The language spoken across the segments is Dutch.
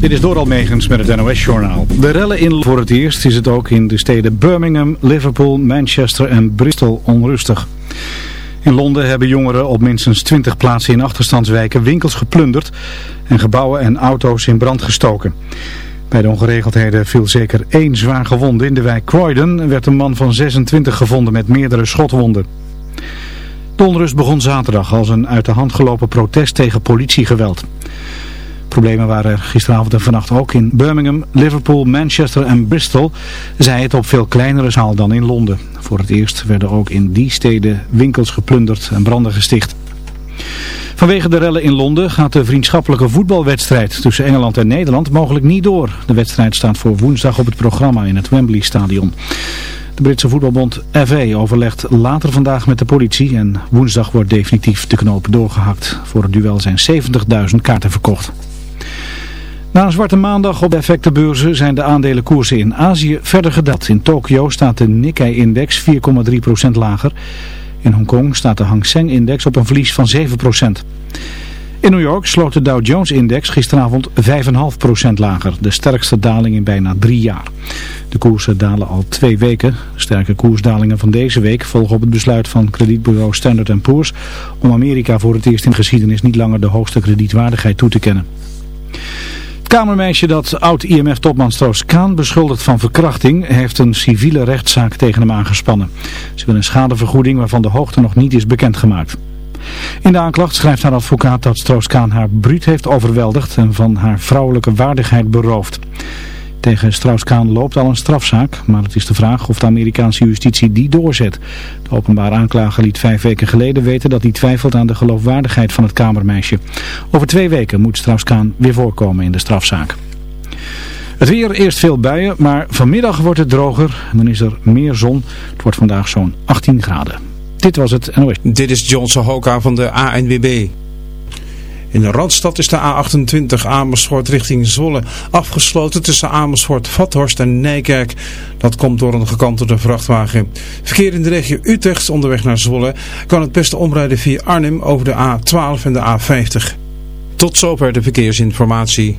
Dit is Doral Megens met het NOS-journaal. De rellen in voor het eerst is het ook in de steden Birmingham, Liverpool, Manchester en Bristol onrustig. In Londen hebben jongeren op minstens 20 plaatsen in achterstandswijken winkels geplunderd en gebouwen en auto's in brand gestoken. Bij de ongeregeldheden viel zeker één zwaar gewonde. In de wijk Croydon werd een man van 26 gevonden met meerdere schotwonden. De onrust begon zaterdag als een uit de hand gelopen protest tegen politiegeweld. Problemen waren gisteravond en vannacht ook in Birmingham, Liverpool, Manchester en Bristol. Zij het op veel kleinere schaal dan in Londen. Voor het eerst werden ook in die steden winkels geplunderd en branden gesticht. Vanwege de rellen in Londen gaat de vriendschappelijke voetbalwedstrijd tussen Engeland en Nederland mogelijk niet door. De wedstrijd staat voor woensdag op het programma in het Wembley Stadion. De Britse voetbalbond FA overlegt later vandaag met de politie en woensdag wordt definitief de knoop doorgehakt. Voor het duel zijn 70.000 kaarten verkocht. Na een zwarte maandag op de effectenbeurzen zijn de aandelenkoersen in Azië verder gedaald. In Tokio staat de Nikkei-index 4,3% lager. In Hongkong staat de Hang Seng-index op een verlies van 7%. In New York sloot de Dow Jones-index gisteravond 5,5% lager. De sterkste daling in bijna drie jaar. De koersen dalen al twee weken. Sterke koersdalingen van deze week volgen op het besluit van kredietbureau Standard Poor's... om Amerika voor het eerst in de geschiedenis niet langer de hoogste kredietwaardigheid toe te kennen. Kamermeisje dat oud-IMF-topman Strauss-Kaan beschuldigt van verkrachting heeft een civiele rechtszaak tegen hem aangespannen. Ze wil een schadevergoeding waarvan de hoogte nog niet is bekendgemaakt. In de aanklacht schrijft haar advocaat dat Strauss-Kaan haar bruut heeft overweldigd en van haar vrouwelijke waardigheid beroofd. Tegen Strauss-Kaan loopt al een strafzaak, maar het is de vraag of de Amerikaanse justitie die doorzet. De openbare aanklager liet vijf weken geleden weten dat hij twijfelt aan de geloofwaardigheid van het kamermeisje. Over twee weken moet Strauss-Kaan weer voorkomen in de strafzaak. Het weer, eerst veel buien, maar vanmiddag wordt het droger en dan is er meer zon. Het wordt vandaag zo'n 18 graden. Dit was het NOS. Dit is John Sohoka van de ANWB. In de Randstad is de A28 Amersfoort richting Zwolle afgesloten tussen Amersfoort, Vathorst en Nijkerk. Dat komt door een gekantelde vrachtwagen. Verkeer in de regio Utrecht onderweg naar Zwolle kan het beste omrijden via Arnhem over de A12 en de A50. Tot zover de verkeersinformatie.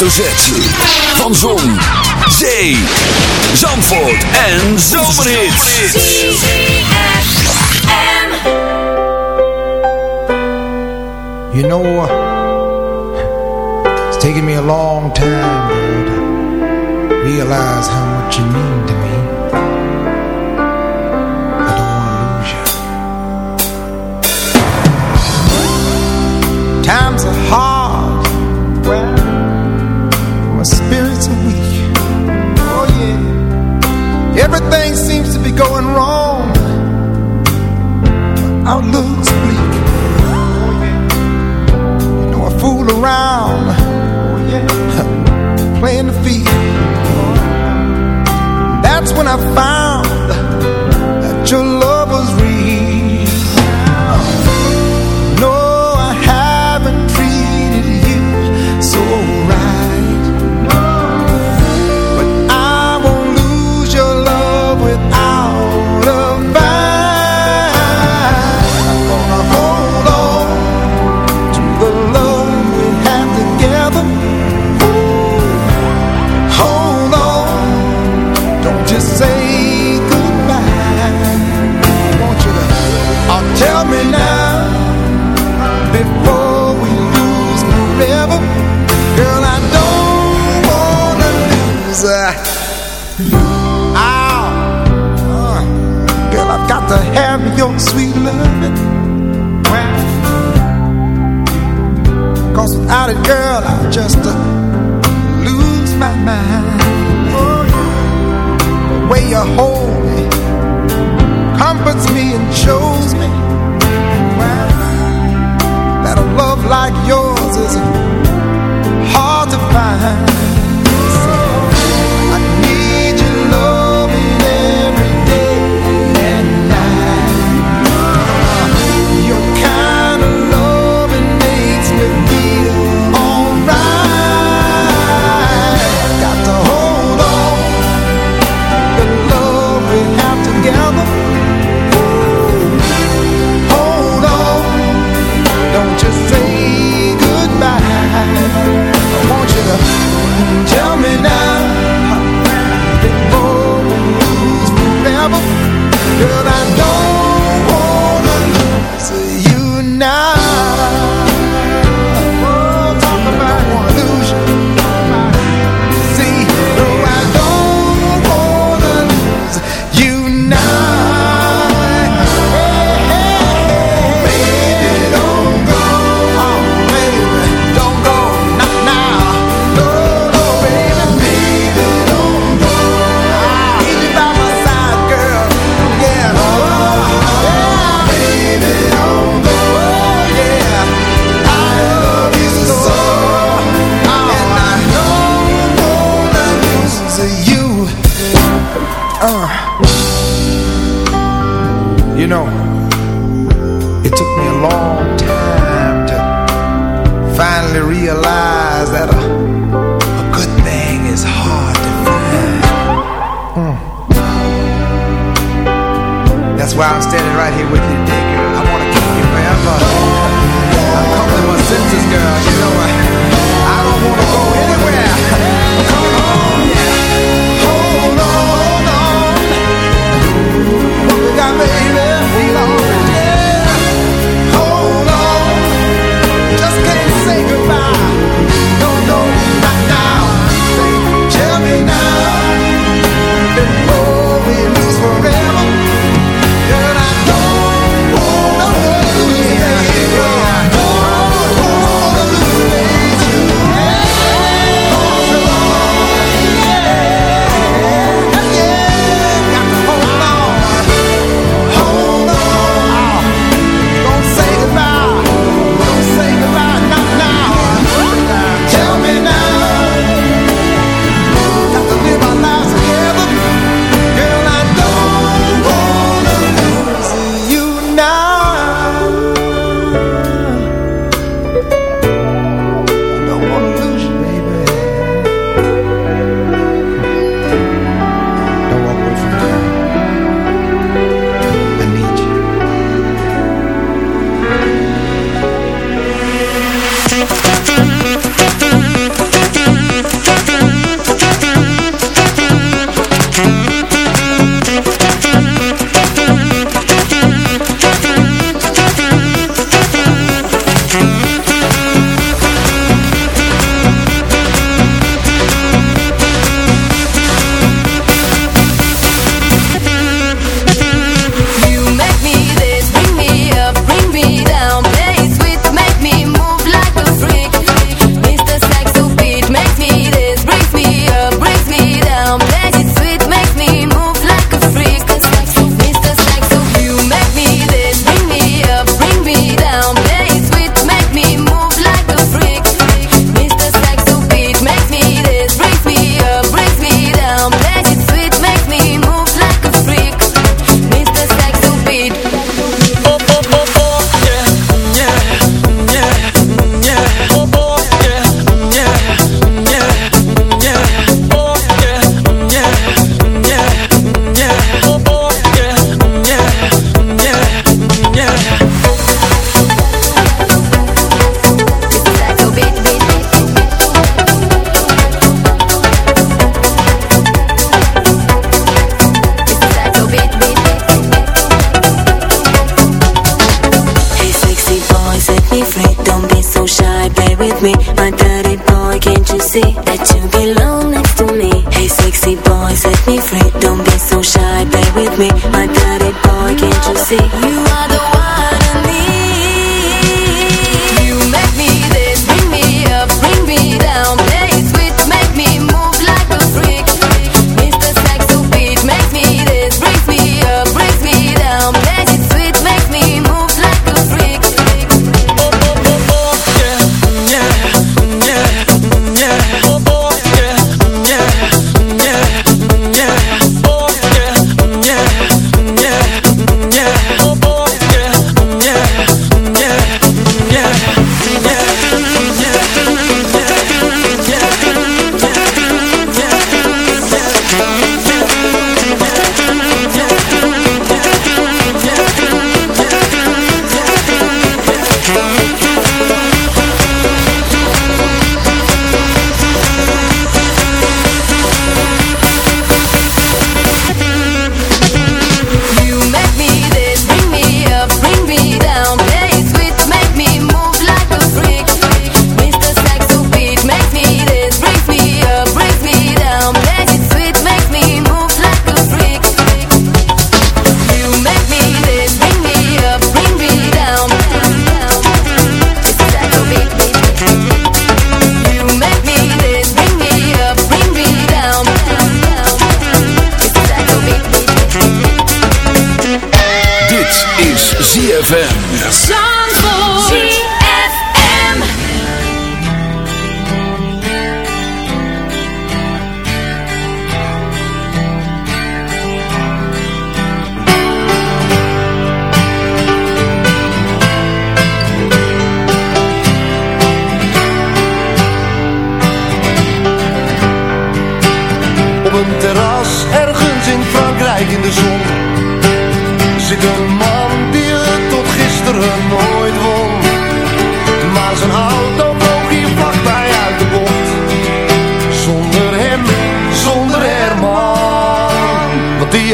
hoofdletter van Zon, Zee, Zandvoort en Zomerhits. You know, it's taking me a long time to realize how about it, girl, I just uh, lose my mind. Oh, yeah. The way you hold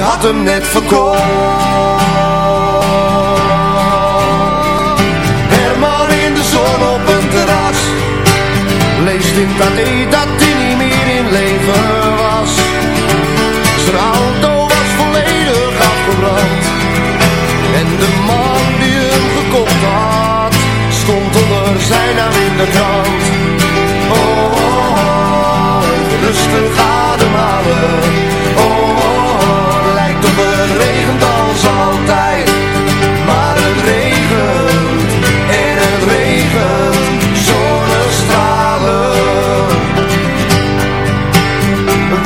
had hem net verkocht. Herman in de zon op een terras, leest in Pathé dat hij niet meer in leven was. Zijn auto was volledig afgebrand en de man die hem gekocht had, stond onder zijn naam in de krant. Oh, oh, oh, oh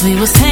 we was 10.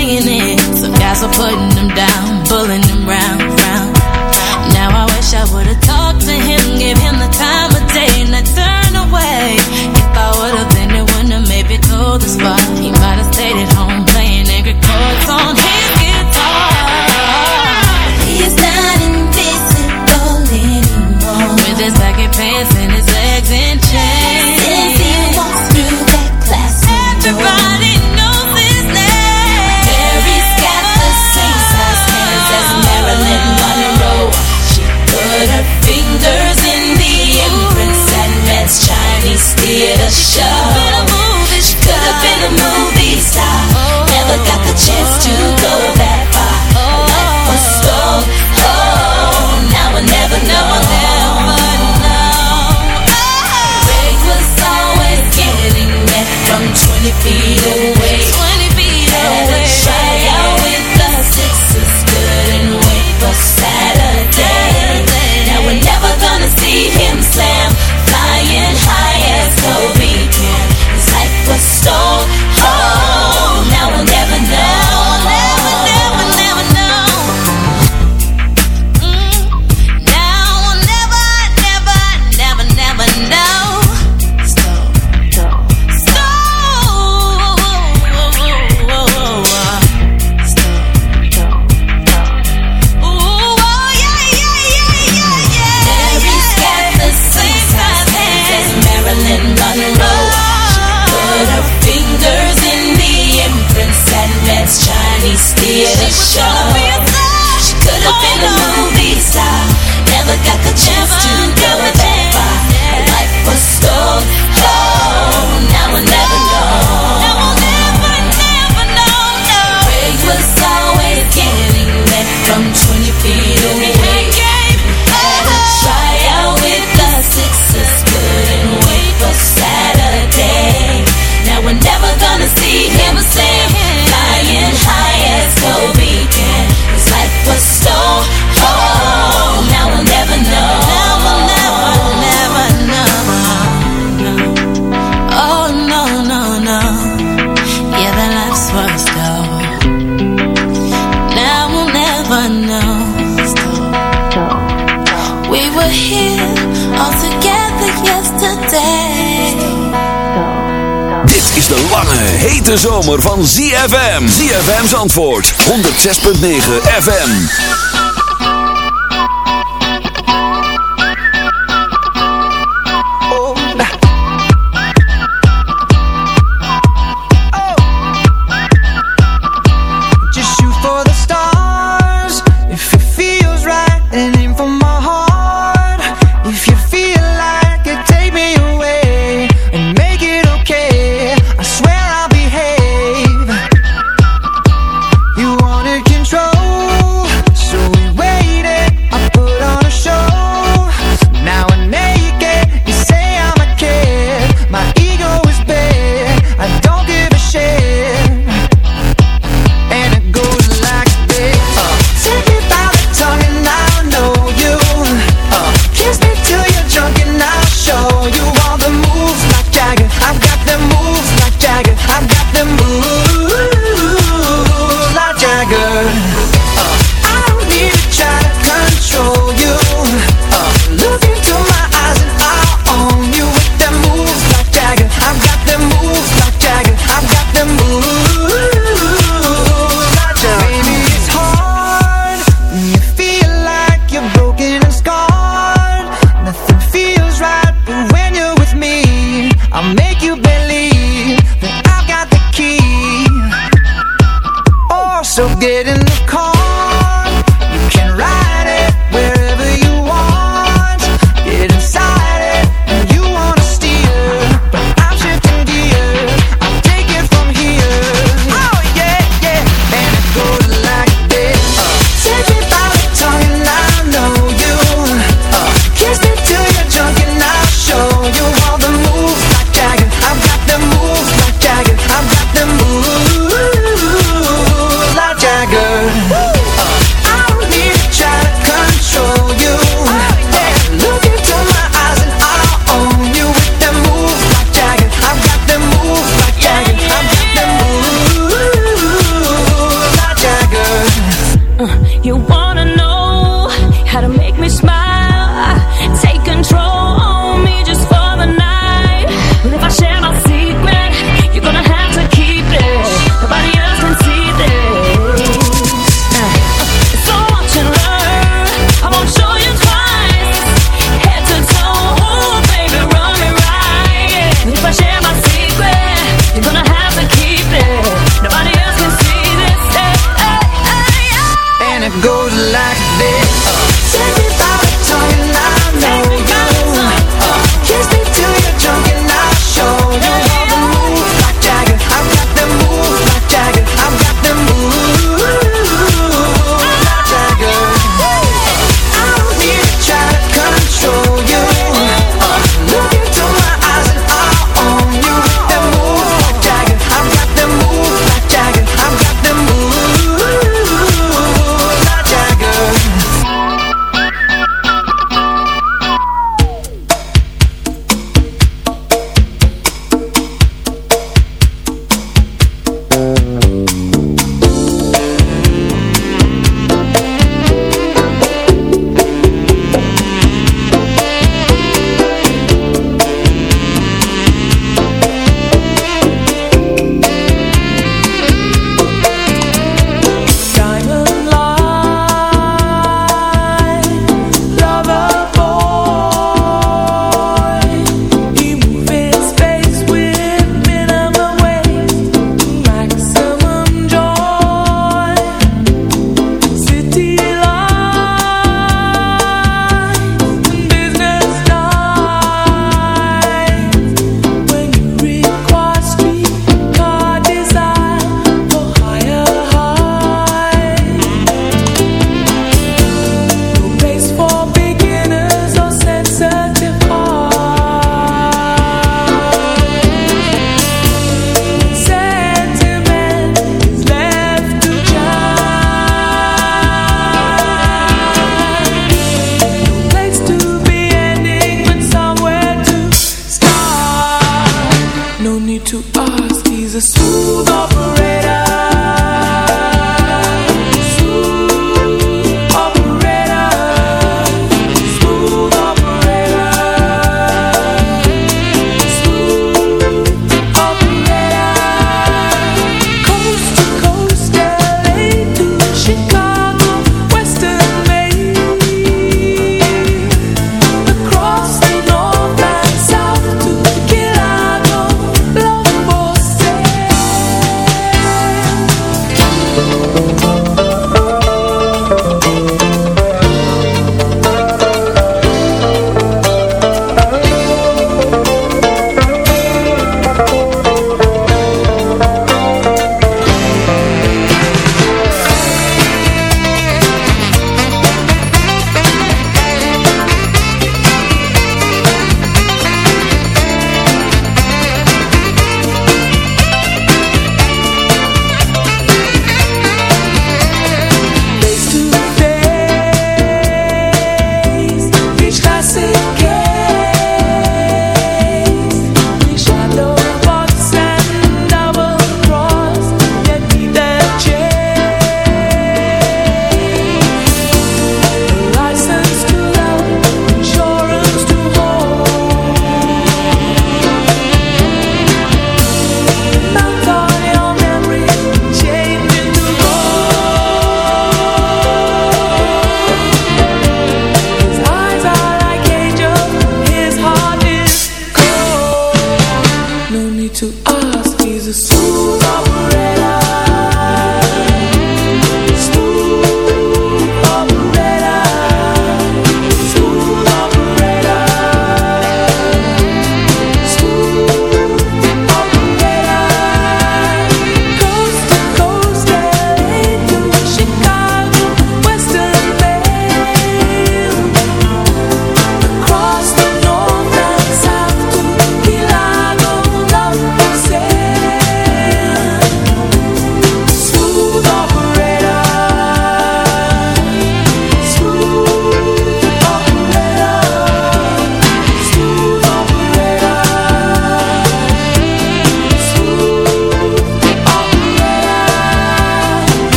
ZFM's antwoord, 106.9 FM.